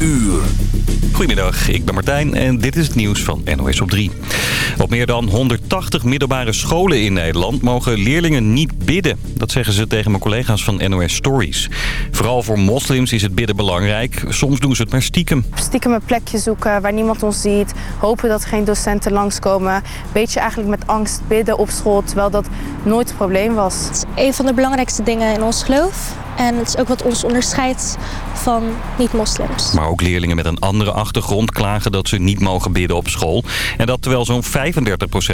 uur. Goedemiddag, ik ben Martijn en dit is het nieuws van NOS op 3. Op meer dan 180 middelbare scholen in Nederland mogen leerlingen niet bidden. Dat zeggen ze tegen mijn collega's van NOS Stories. Vooral voor moslims is het bidden belangrijk. Soms doen ze het maar stiekem. Stiekem een plekje zoeken waar niemand ons ziet. Hopen dat geen docenten langskomen. Beetje eigenlijk met angst bidden op school, terwijl dat nooit het probleem was. Het is een van de belangrijkste dingen in ons geloof. En het is ook wat ons onderscheidt van niet-moslims. Maar ook leerlingen met een andere achtergrond klagen dat ze niet mogen bidden op school. En dat terwijl zo'n 35%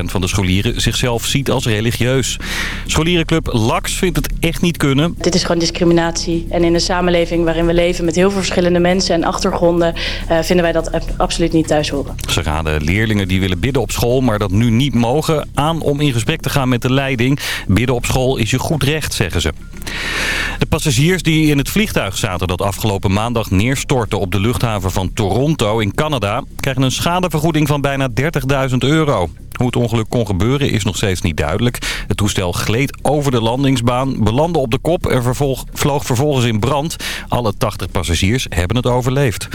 van de scholieren zichzelf ziet als religieus. Scholierenclub LAX vindt het echt niet kunnen. Dit is gewoon discriminatie. En in een samenleving waarin we leven met heel veel verschillende mensen en achtergronden... Uh, vinden wij dat absoluut niet thuis horen. Ze raden leerlingen die willen bidden op school, maar dat nu niet mogen... aan om in gesprek te gaan met de leiding. Bidden op school is je goed recht, zeggen ze. De passagiers die in het vliegtuig zaten dat afgelopen maandag neerstortte op de luchthaven van Toronto in Canada... krijgen een schadevergoeding van bijna 30.000 euro. Hoe het ongeluk kon gebeuren is nog steeds niet duidelijk. Het toestel gleed over de landingsbaan, belandde op de kop en vervolg, vloog vervolgens in brand. Alle 80 passagiers hebben het overleefd.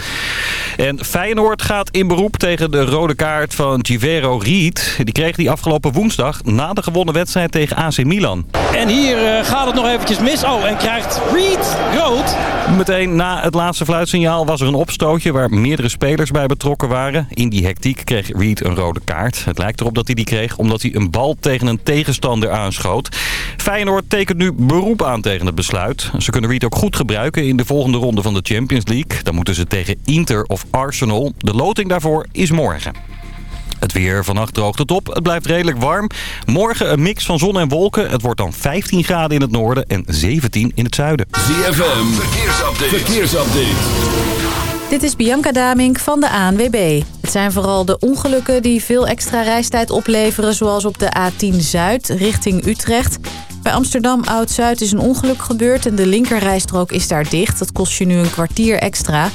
En Feyenoord gaat in beroep tegen de rode kaart van Givero Riet. Die kreeg die afgelopen woensdag na de gewonnen wedstrijd tegen AC Milan. En hier uh, gaat het nog eventjes mis. Oh, en krijgt Reed rood. Meteen na het laatste fluitsignaal was er een opstootje waar meerdere spelers bij betrokken waren. In die hectiek kreeg Reed een rode kaart. Het lijkt erop dat hij die kreeg omdat hij een bal tegen een tegenstander aanschoot. Feyenoord tekent nu beroep aan tegen het besluit. Ze kunnen Reed ook goed gebruiken in de volgende ronde van de Champions League. Dan moeten ze tegen Inter of Arsenal. De loting daarvoor is morgen. Het weer vannacht droogt het op. Het blijft redelijk warm. Morgen een mix van zon en wolken. Het wordt dan 15 graden in het noorden en 17 in het zuiden. ZFM, verkeersupdate. verkeersupdate. Dit is Bianca Damink van de ANWB. Het zijn vooral de ongelukken die veel extra reistijd opleveren... zoals op de A10 Zuid richting Utrecht. Bij Amsterdam Oud-Zuid is een ongeluk gebeurd... en de linkerrijstrook is daar dicht. Dat kost je nu een kwartier extra.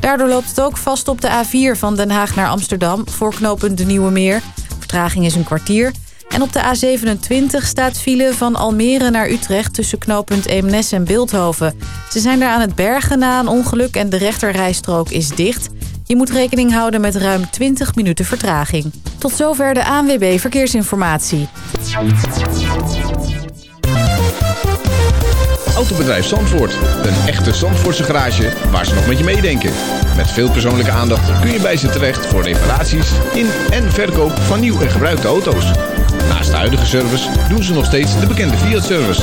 Daardoor loopt het ook vast op de A4 van Den Haag naar Amsterdam... voor knooppunt De Nieuwe Meer. Vertraging is een kwartier... En op de A27 staat file van Almere naar Utrecht tussen knooppunt Eemnes en Beeldhoven. Ze zijn daar aan het bergen na een ongeluk en de rechterrijstrook is dicht. Je moet rekening houden met ruim 20 minuten vertraging. Tot zover de ANWB Verkeersinformatie. Autobedrijf Zandvoort. Een echte Zandvoortse garage waar ze nog met je meedenken. Met veel persoonlijke aandacht kun je bij ze terecht voor reparaties in en verkoop van nieuw en gebruikte auto's. Naast de huidige service doen ze nog steeds de bekende Fiat-service.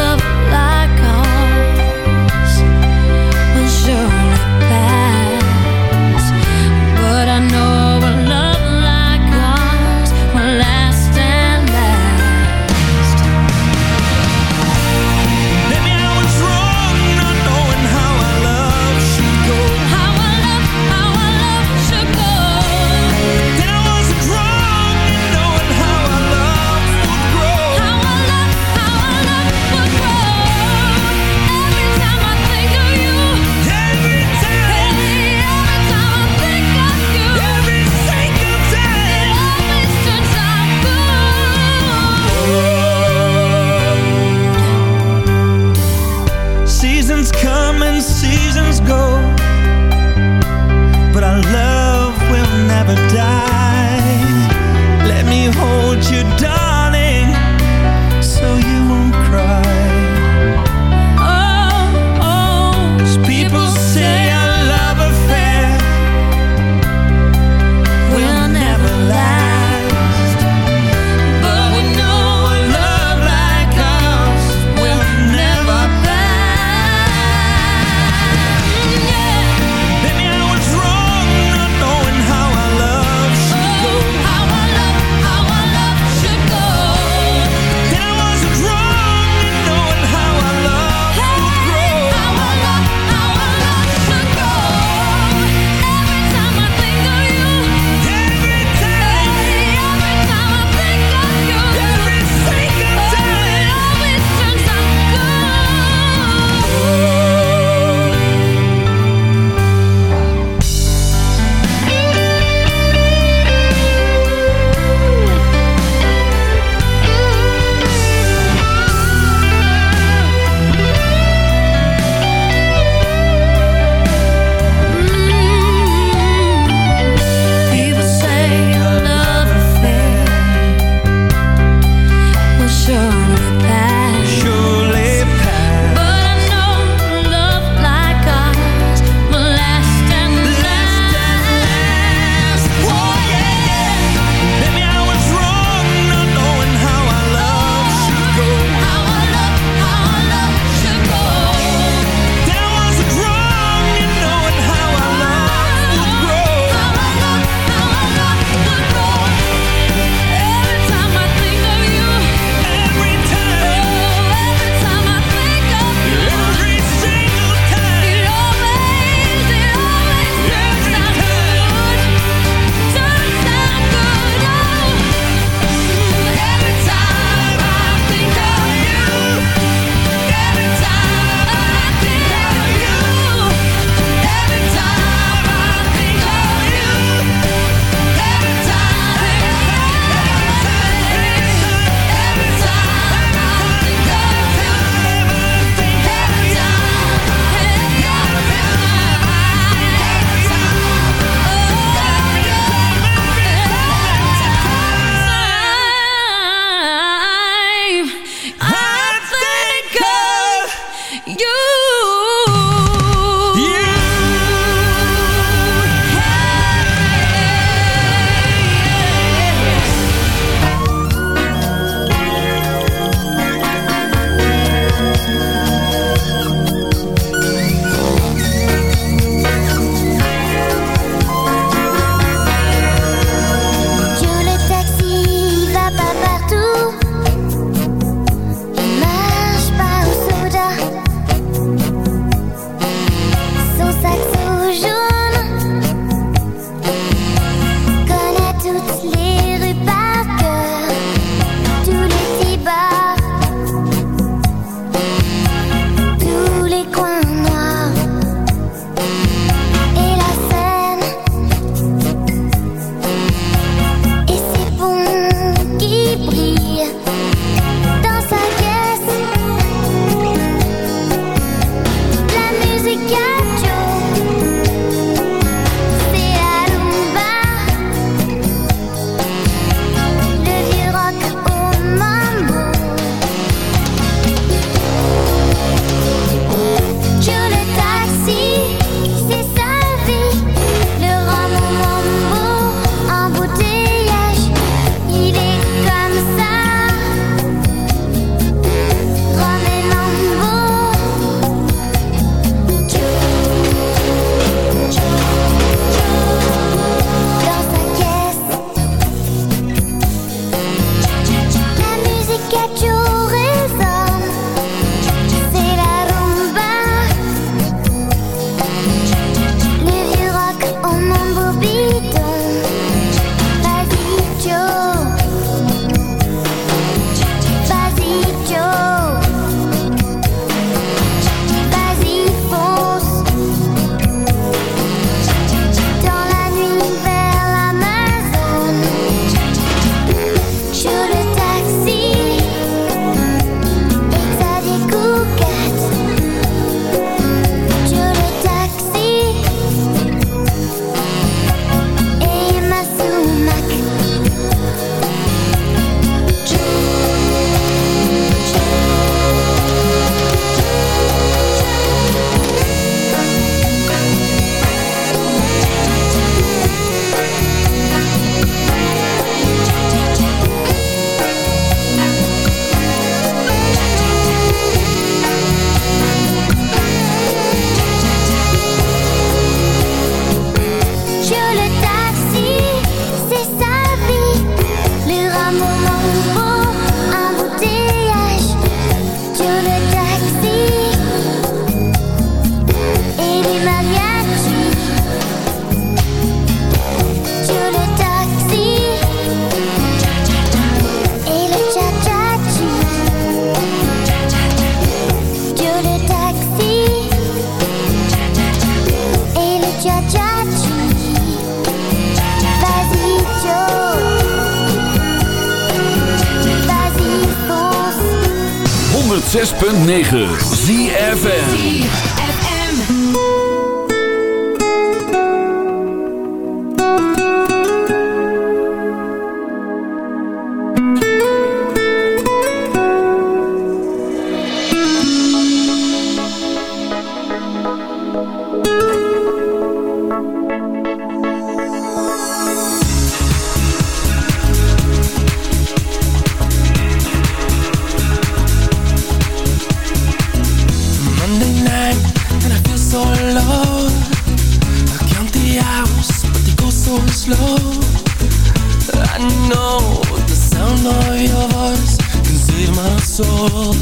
I know the sound of your voice can save my soul.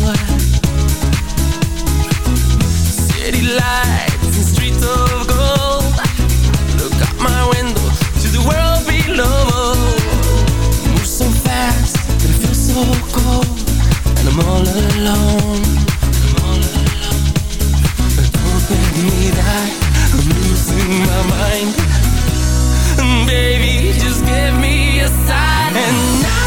City lights and streets of gold. Look out my window to the world below. Move so fast that I feel so cold And I'm all alone. Don't me that I'm losing my mind Baby, just give me a sign. And now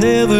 never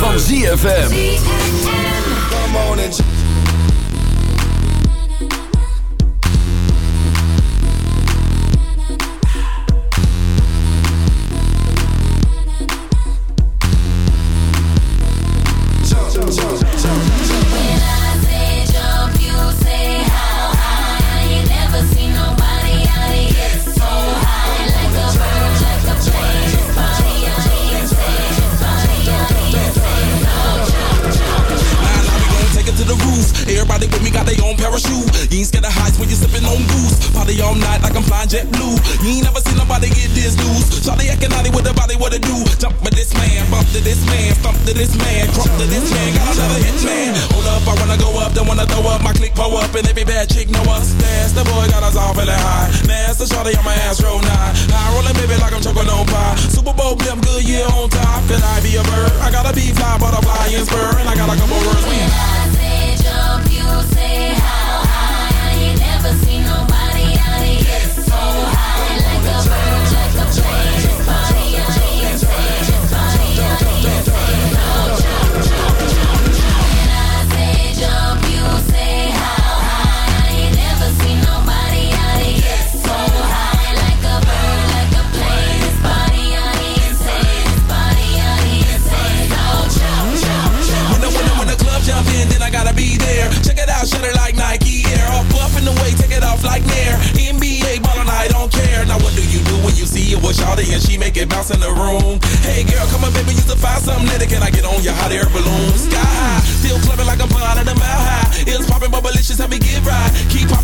van ZFM. wanna fly, butterfly, and spur. And I got a couple words.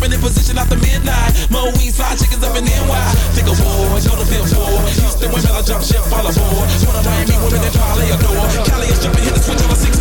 been in position after midnight. Mo weed, side chickens up in NY. Think of war, know the fifth war. Houston women, I jump ship, fall aboard. One of Miami women that probably adore. Cali is jumping, hit the switch on a six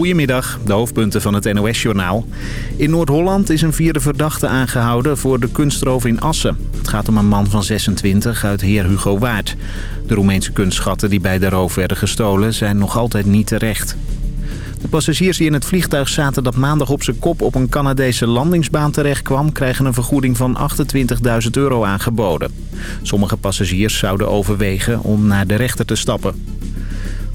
Goedemiddag, de hoofdpunten van het NOS-journaal. In Noord-Holland is een vierde verdachte aangehouden voor de kunstroof in Assen. Het gaat om een man van 26 uit Heer Hugo Waard. De Roemeense kunstschatten die bij de roof werden gestolen zijn nog altijd niet terecht. De passagiers die in het vliegtuig zaten dat maandag op zijn kop op een Canadese landingsbaan terechtkwam... krijgen een vergoeding van 28.000 euro aangeboden. Sommige passagiers zouden overwegen om naar de rechter te stappen.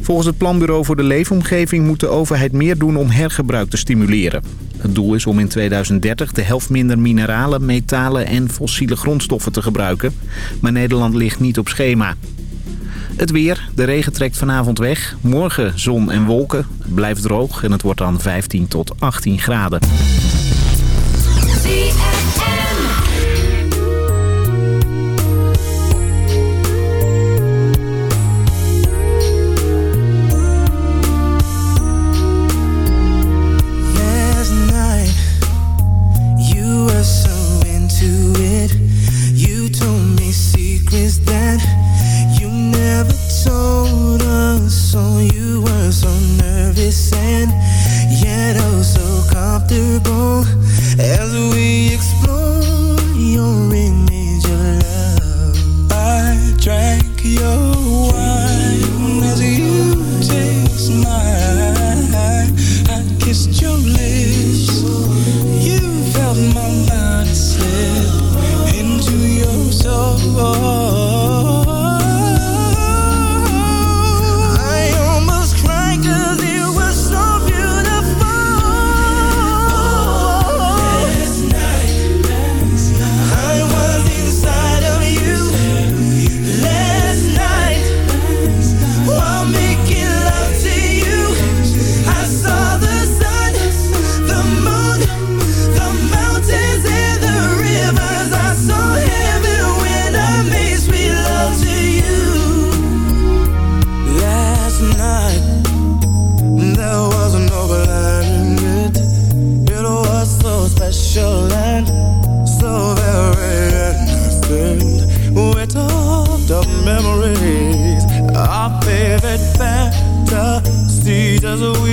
Volgens het Planbureau voor de Leefomgeving moet de overheid meer doen om hergebruik te stimuleren. Het doel is om in 2030 de helft minder mineralen, metalen en fossiele grondstoffen te gebruiken. Maar Nederland ligt niet op schema. Het weer. De regen trekt vanavond weg. Morgen zon en wolken. Het blijft droog en het wordt dan 15 tot 18 graden. there's a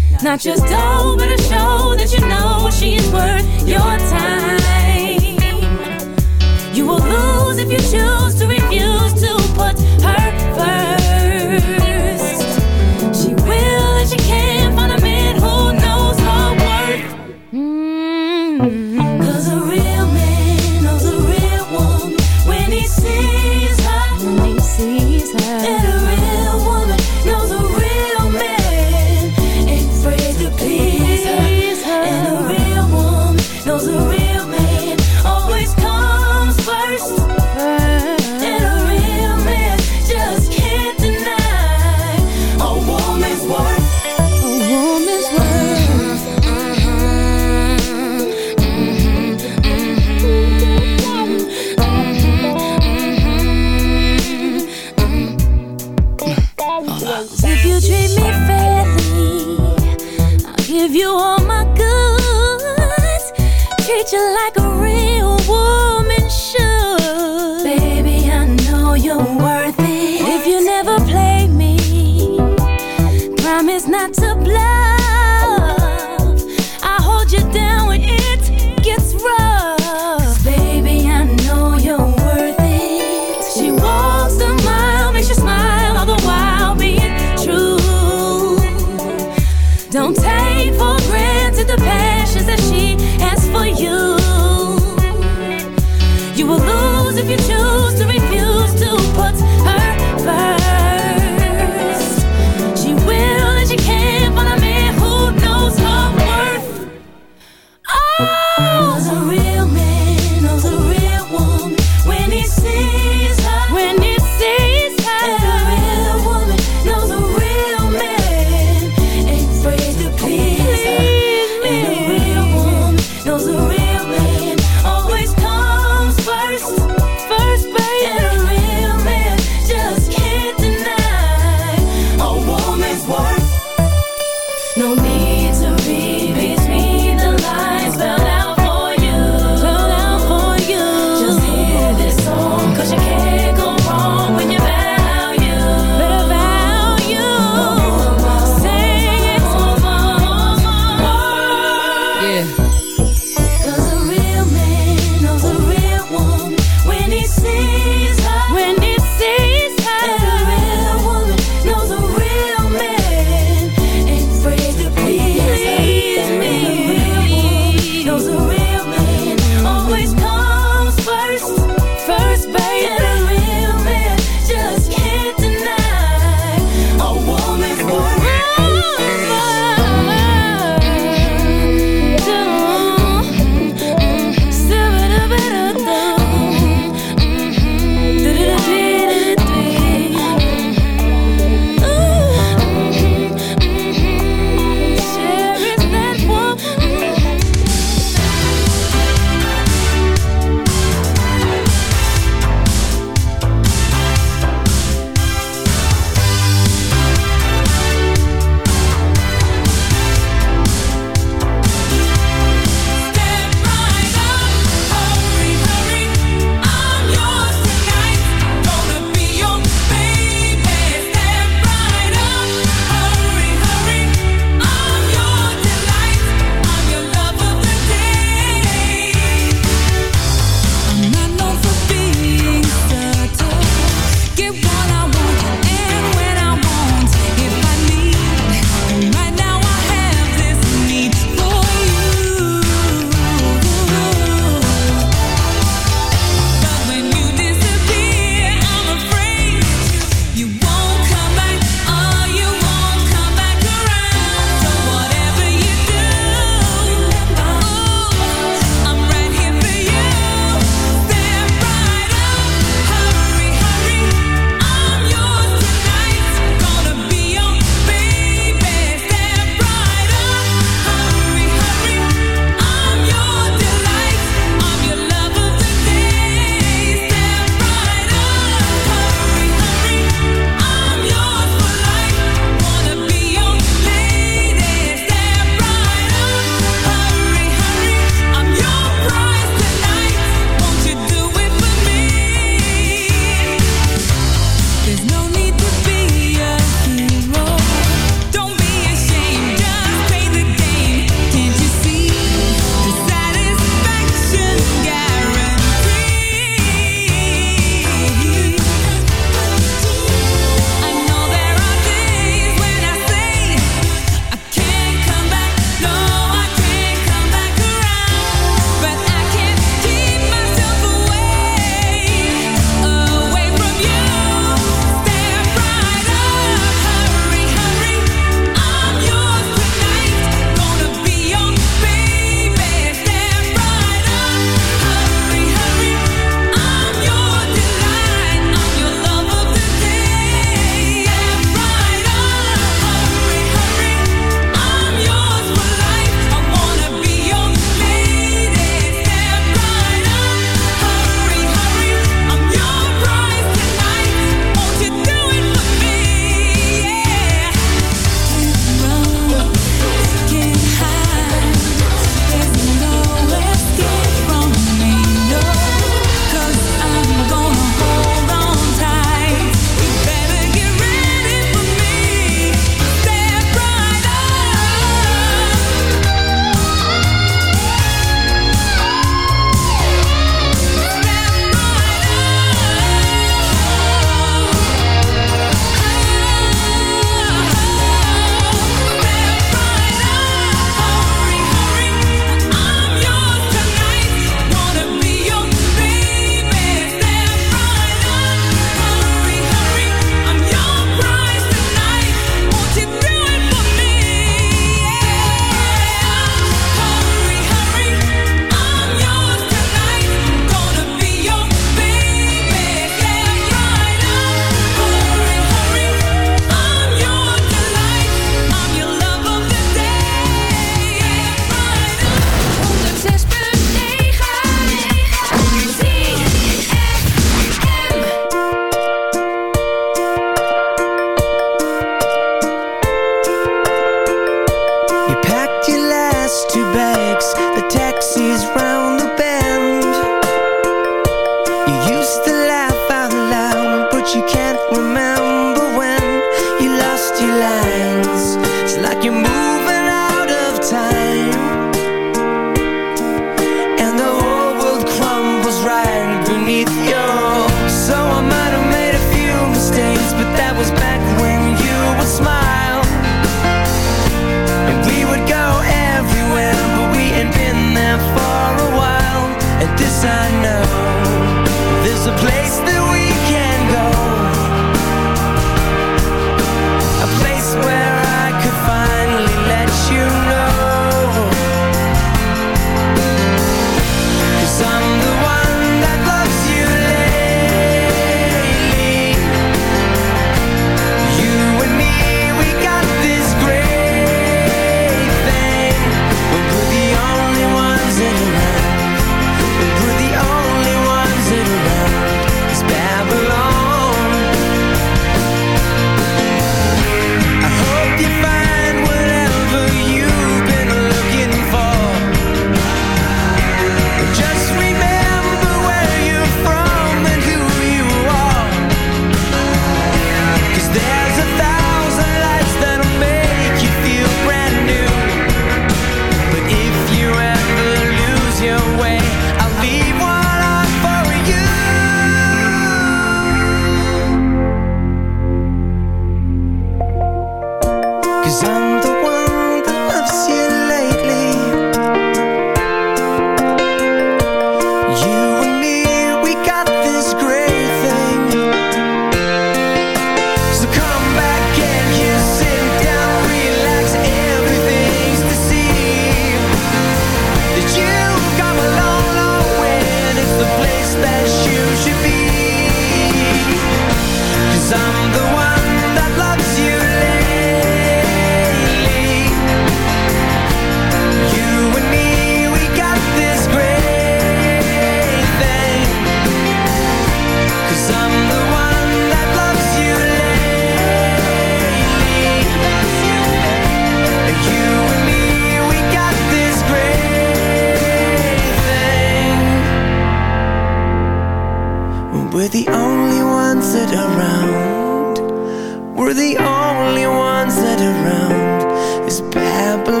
only ones that are around. It's Babylon.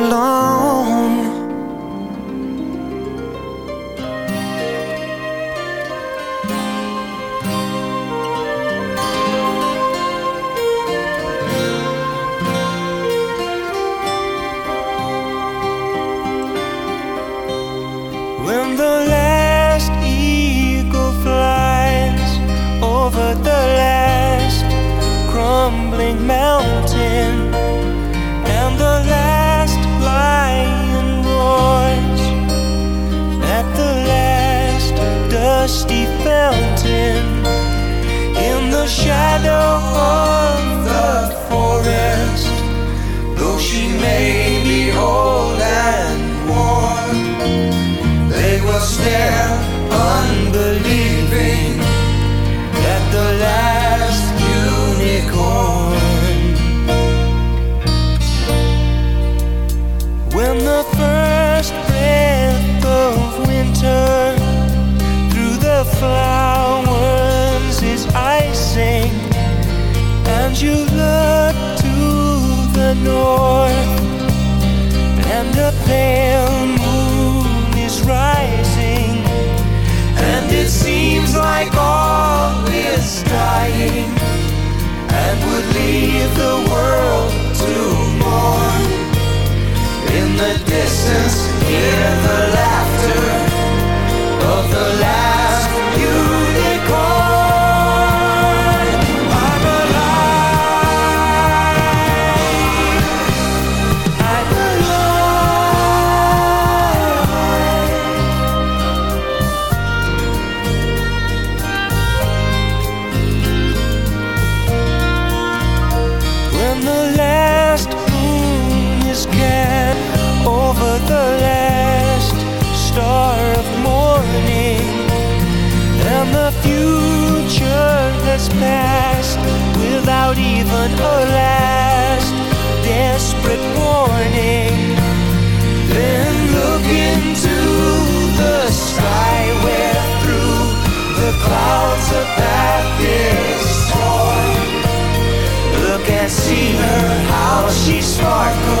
corporate warning. Then look into the sky where through the clouds a path is torn. Look and see her how she sparkles.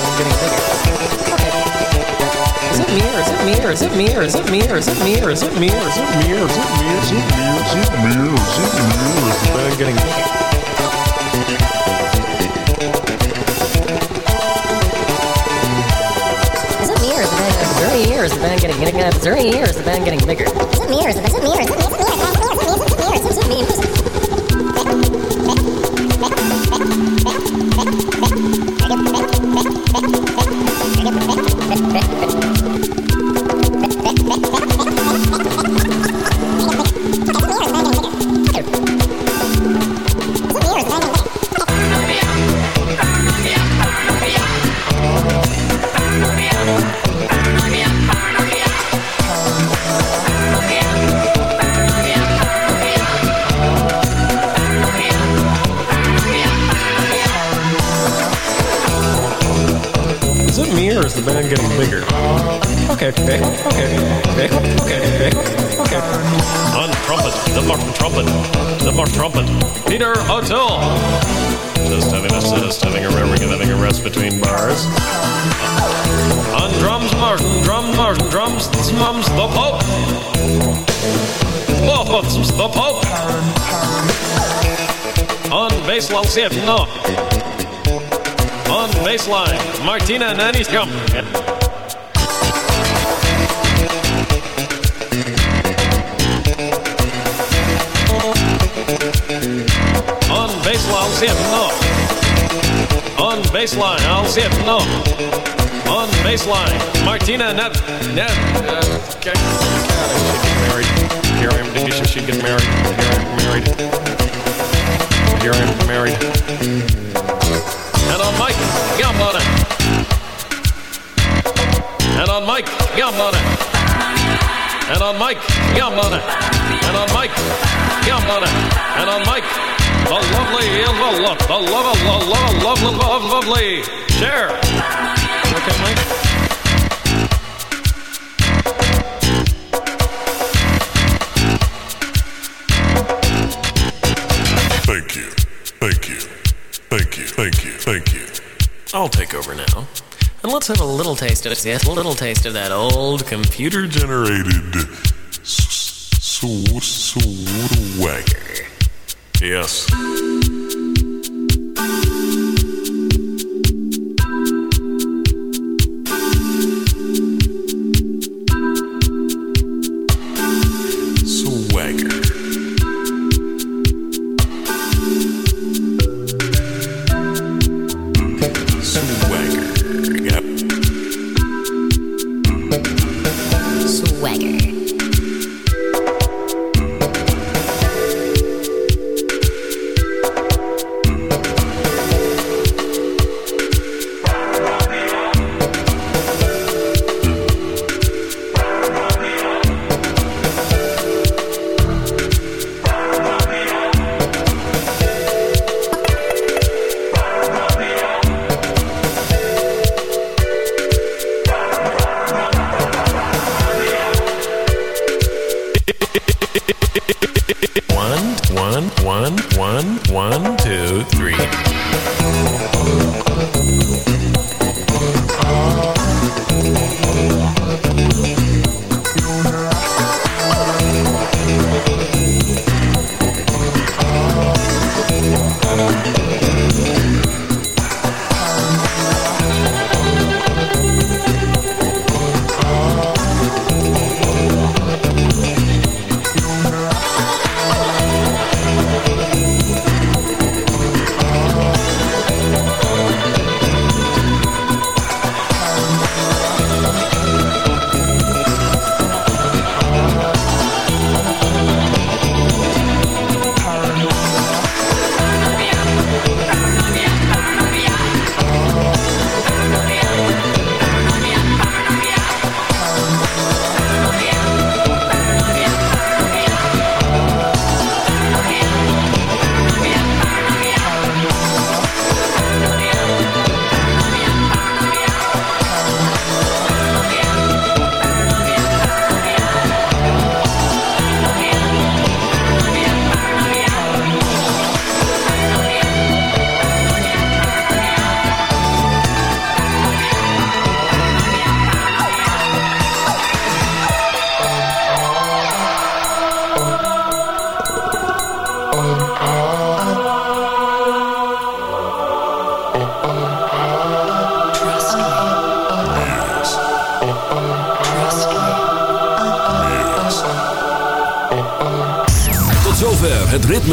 everyone getting bigger. Is it me or is it me or is it me or is it me or is it me or is it me or is it me or is it me or is it me or is it me or is it me or is the band getting bigger? Is the band getting bigger? Is it me or is the band getting bigger? Is it me or is it me or is it me or is it me or is it me or is it me or is it me? On trumpet, the mark trumpet, the mark trumpet, Peter O'Toole. Just having a just having a having a rest between bars. On drums, Martin, drum, Martin, drums, mums, the Pope. Oh, the Pope. On bass, Lalsiev, no. On baseline, Martina Nanny's come. Baseline, I'll see it, no. On baseline, Martina Net. Net. Uh, okay. Married. Here I am. Maybe she get married. Here I am married. Here I am married. And on Mike, it. And on Mike. And on Mike, it. And on Mike. And on Mike, the lovely, the love, the love, the love, love, love, love, lovely. Share. Okay, Mike. Thank you. Thank you. Thank you. Thank you. Thank you. I'll take over now. And let's have a little taste of it. Yes, a little taste of that old computer Generated swagger. Yes.